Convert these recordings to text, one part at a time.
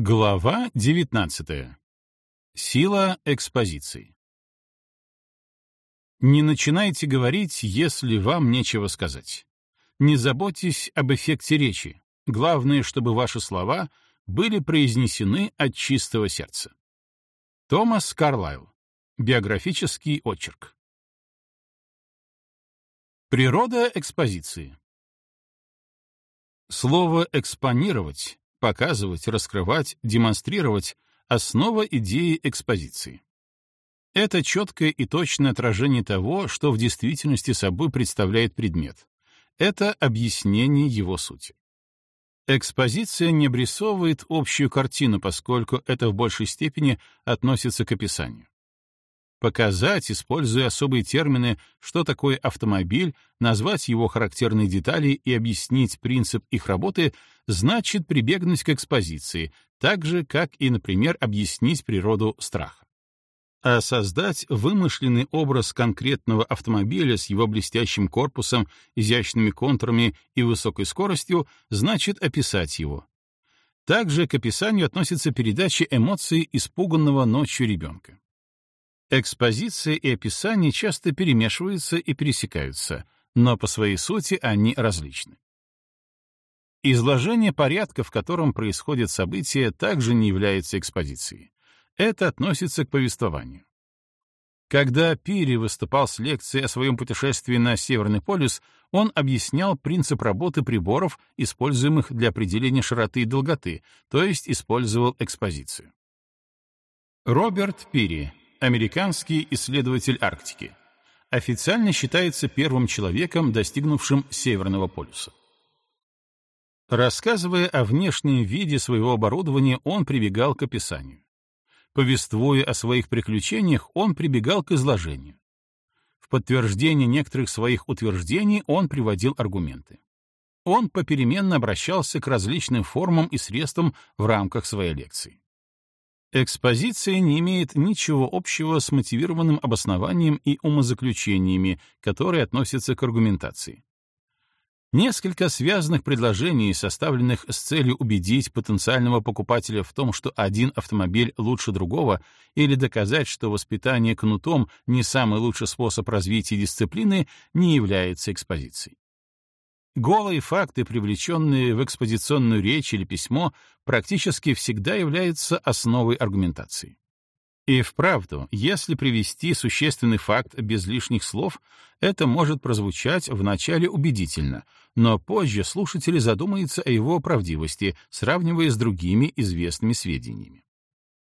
Глава 19. Сила экспозиции. Не начинайте говорить, если вам нечего сказать. Не заботьтесь об эффекте речи. Главное, чтобы ваши слова были произнесены от чистого сердца. Томас Карлайл. Биографический очерк. Природа экспозиции. Слово «экспонировать» — показывать, раскрывать, демонстрировать — основа идеи экспозиции. Это четкое и точное отражение того, что в действительности собой представляет предмет. Это объяснение его сути. Экспозиция не обрисовывает общую картину, поскольку это в большей степени относится к описанию. Показать, используя особые термины, что такое автомобиль, назвать его характерные детали и объяснить принцип их работы, значит прибегнуть к экспозиции, так же, как и, например, объяснить природу страха. А создать вымышленный образ конкретного автомобиля с его блестящим корпусом, изящными контурами и высокой скоростью значит описать его. Также к описанию относится передача эмоций испуганного ночью ребенка. Экспозиция и описание часто перемешиваются и пересекаются, но по своей сути они различны. Изложение порядка, в котором происходят события, также не является экспозицией. Это относится к повествованию. Когда Пири выступал с лекцией о своем путешествии на Северный полюс, он объяснял принцип работы приборов, используемых для определения широты и долготы, то есть использовал экспозицию. Роберт Пири, американский исследователь Арктики. Официально считается первым человеком, достигнувшим Северного полюса. Рассказывая о внешнем виде своего оборудования, он прибегал к описанию. Повествуя о своих приключениях, он прибегал к изложению. В подтверждение некоторых своих утверждений он приводил аргументы. Он попеременно обращался к различным формам и средствам в рамках своей лекции. Экспозиция не имеет ничего общего с мотивированным обоснованием и умозаключениями, которые относятся к аргументации. Несколько связанных предложений, составленных с целью убедить потенциального покупателя в том, что один автомобиль лучше другого, или доказать, что воспитание кнутом не самый лучший способ развития дисциплины, не является экспозицией. Голые факты, привлеченные в экспозиционную речь или письмо, практически всегда являются основой аргументации. И вправду, если привести существенный факт без лишних слов, это может прозвучать вначале убедительно, но позже слушатели задумаются о его правдивости, сравнивая с другими известными сведениями.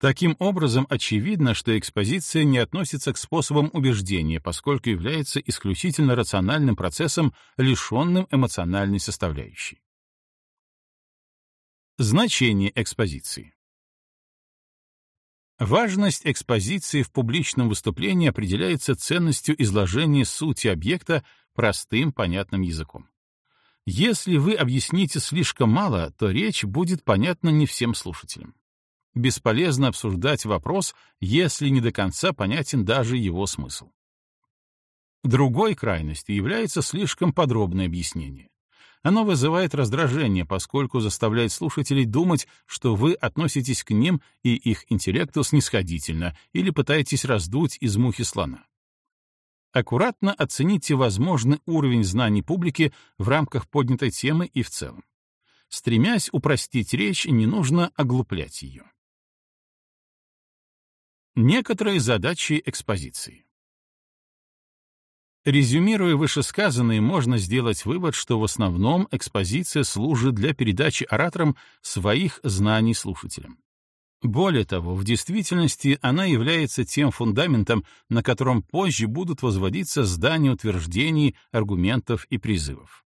Таким образом, очевидно, что экспозиция не относится к способам убеждения, поскольку является исключительно рациональным процессом, лишенным эмоциональной составляющей. Значение экспозиции Важность экспозиции в публичном выступлении определяется ценностью изложения сути объекта простым, понятным языком. Если вы объясните слишком мало, то речь будет понятна не всем слушателям бесполезно обсуждать вопрос, если не до конца понятен даже его смысл. Другой крайностью является слишком подробное объяснение. Оно вызывает раздражение, поскольку заставляет слушателей думать, что вы относитесь к ним и их интеллекту снисходительно или пытаетесь раздуть из мухи слона. Аккуратно оцените возможный уровень знаний публики в рамках поднятой темы и в целом. Стремясь упростить речь, не нужно оглуплять ее. Некоторые задачи экспозиции. Резюмируя вышесказанное, можно сделать вывод, что в основном экспозиция служит для передачи ораторам своих знаний слушателям. Более того, в действительности она является тем фундаментом, на котором позже будут возводиться здания утверждений, аргументов и призывов.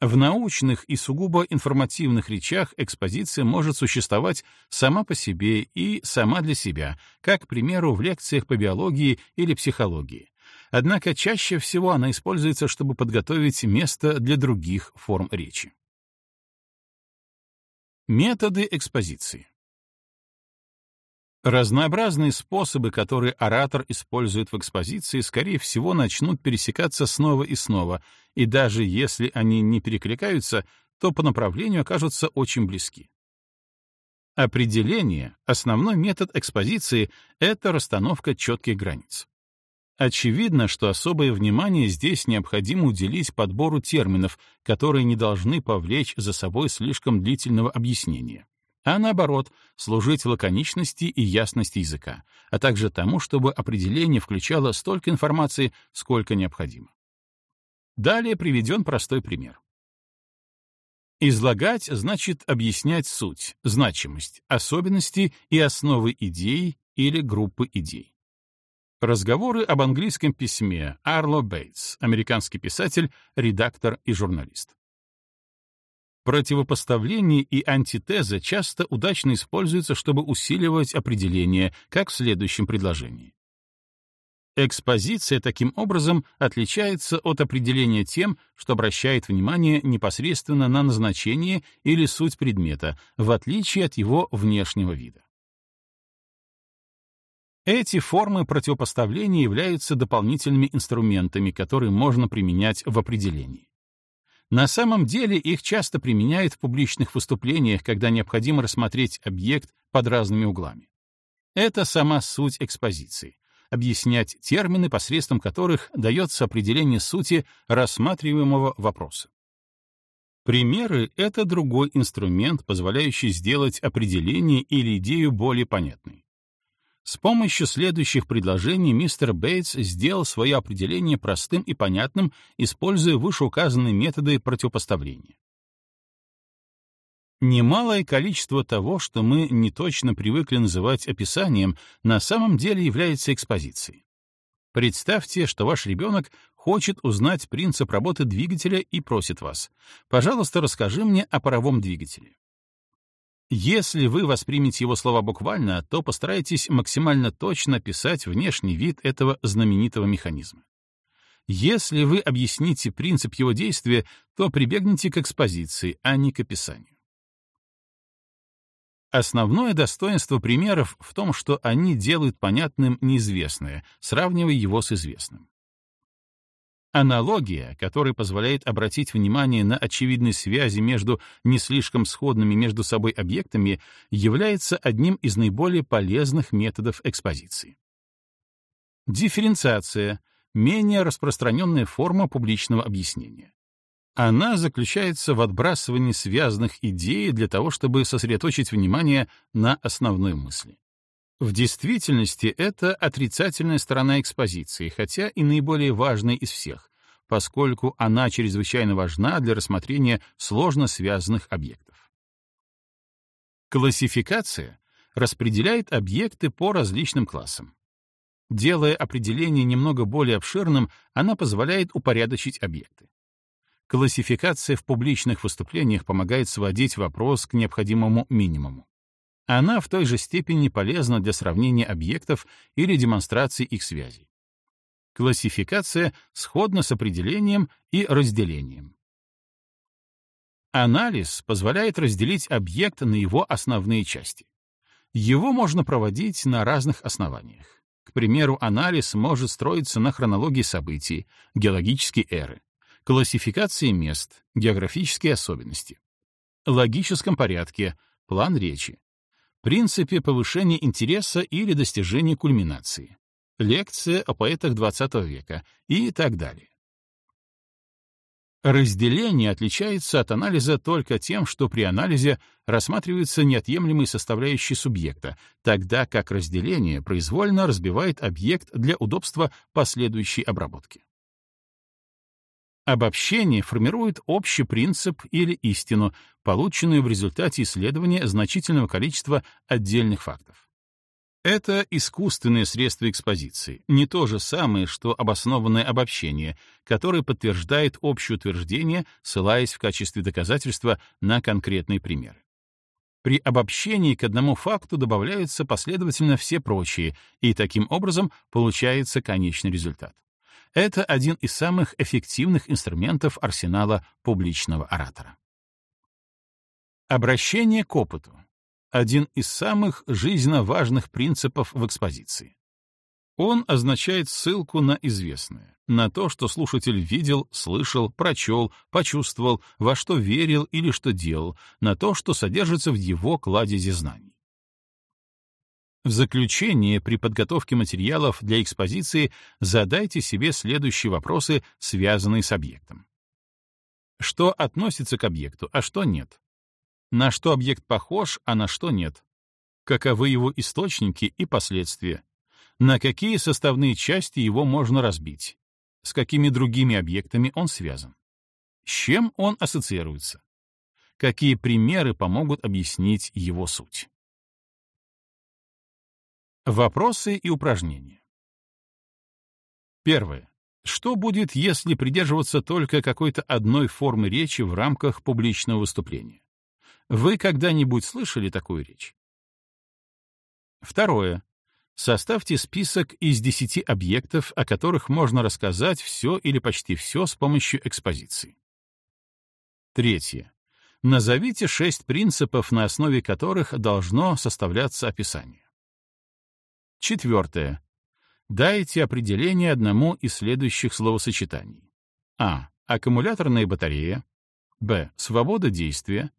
В научных и сугубо информативных речах экспозиция может существовать сама по себе и сама для себя, как, к примеру, в лекциях по биологии или психологии. Однако чаще всего она используется, чтобы подготовить место для других форм речи. Методы экспозиции. Разнообразные способы, которые оратор использует в экспозиции, скорее всего, начнут пересекаться снова и снова, и даже если они не перекликаются, то по направлению окажутся очень близки. Определение, основной метод экспозиции — это расстановка четких границ. Очевидно, что особое внимание здесь необходимо уделить подбору терминов, которые не должны повлечь за собой слишком длительного объяснения, а наоборот, служить лаконичности и ясности языка, а также тому, чтобы определение включало столько информации, сколько необходимо. Далее приведен простой пример. Излагать значит объяснять суть, значимость, особенности и основы идей или группы идей. Разговоры об английском письме Арло Бейтс, американский писатель, редактор и журналист. Противопоставление и антитеза часто удачно используются, чтобы усиливать определение, как в следующем предложении. Экспозиция таким образом отличается от определения тем, что обращает внимание непосредственно на назначение или суть предмета, в отличие от его внешнего вида. Эти формы противопоставления являются дополнительными инструментами, которые можно применять в определении. На самом деле их часто применяют в публичных выступлениях, когда необходимо рассмотреть объект под разными углами. Это сама суть экспозиции объяснять термины, посредством которых дается определение сути рассматриваемого вопроса. Примеры — это другой инструмент, позволяющий сделать определение или идею более понятной. С помощью следующих предложений мистер Бейтс сделал свое определение простым и понятным, используя вышеуказанные методы противопоставления. Немалое количество того, что мы неточно привыкли называть описанием, на самом деле является экспозицией. Представьте, что ваш ребенок хочет узнать принцип работы двигателя и просит вас, пожалуйста, расскажи мне о паровом двигателе. Если вы воспримете его слова буквально, то постарайтесь максимально точно описать внешний вид этого знаменитого механизма. Если вы объясните принцип его действия, то прибегните к экспозиции, а не к описанию. Основное достоинство примеров в том, что они делают понятным неизвестное, сравнивая его с известным. Аналогия, которая позволяет обратить внимание на очевидные связи между не слишком сходными между собой объектами, является одним из наиболее полезных методов экспозиции. Дифференциация — менее распространенная форма публичного объяснения. Она заключается в отбрасывании связанных идей для того, чтобы сосредоточить внимание на основной мысли. В действительности это отрицательная сторона экспозиции, хотя и наиболее важная из всех, поскольку она чрезвычайно важна для рассмотрения сложно связанных объектов. Классификация распределяет объекты по различным классам. Делая определение немного более обширным, она позволяет упорядочить объекты. Классификация в публичных выступлениях помогает сводить вопрос к необходимому минимуму. Она в той же степени полезна для сравнения объектов или демонстрации их связей. Классификация сходна с определением и разделением. Анализ позволяет разделить объект на его основные части. Его можно проводить на разных основаниях. К примеру, анализ может строиться на хронологии событий, геологической эры, классификации мест, географические особенности, логическом порядке, план речи, принципе повышения интереса или достижения кульминации, лекция о поэтах XX века и так далее. Разделение отличается от анализа только тем, что при анализе рассматриваются неотъемлемые составляющие субъекта, тогда как разделение произвольно разбивает объект для удобства последующей обработки. Обобщение формирует общий принцип или истину, полученную в результате исследования значительного количества отдельных фактов. Это искусственное средство экспозиции, не то же самое, что обоснованное обобщение, которое подтверждает общее утверждение, ссылаясь в качестве доказательства на конкретные примеры. При обобщении к одному факту добавляются последовательно все прочие, и таким образом получается конечный результат. Это один из самых эффективных инструментов арсенала публичного оратора. Обращение к опыту — один из самых жизненно важных принципов в экспозиции. Он означает ссылку на известное, на то, что слушатель видел, слышал, прочел, почувствовал, во что верил или что делал, на то, что содержится в его кладезе знаний. В заключение, при подготовке материалов для экспозиции задайте себе следующие вопросы, связанные с объектом. Что относится к объекту, а что нет? На что объект похож, а на что нет? Каковы его источники и последствия? На какие составные части его можно разбить? С какими другими объектами он связан? С чем он ассоциируется? Какие примеры помогут объяснить его суть? Вопросы и упражнения. Первое. Что будет, если придерживаться только какой-то одной формы речи в рамках публичного выступления? Вы когда-нибудь слышали такую речь? Второе. Составьте список из десяти объектов, о которых можно рассказать все или почти все с помощью экспозиции. Третье. Назовите шесть принципов, на основе которых должно составляться описание. Четвертое. Дайте определение одному из следующих словосочетаний. А. Аккумуляторная батарея. Б. Свобода действия.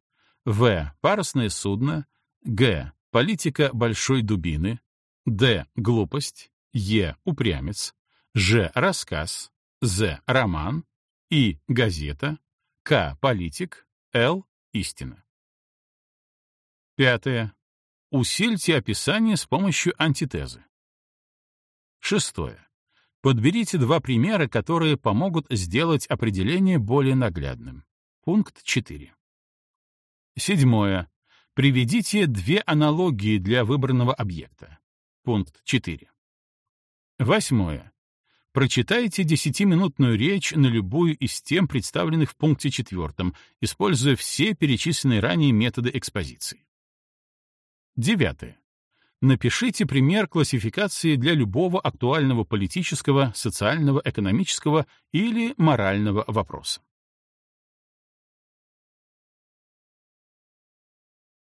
В. Парусное судно. Г. Политика большой дубины. Д. Глупость. Е. Упрямец. Ж. Рассказ. З. Роман. И. Газета. К. Политик. Л. Истина. Пятое. Усильте описание с помощью антитезы. Шестое. Подберите два примера, которые помогут сделать определение более наглядным. Пункт 4. Седьмое. Приведите две аналогии для выбранного объекта. Пункт 4. Восьмое. Прочитайте десятиминутную речь на любую из тем, представленных в пункте 4, используя все перечисленные ранее методы экспозиции. Девятое. Напишите пример классификации для любого актуального политического, социального, экономического или морального вопроса.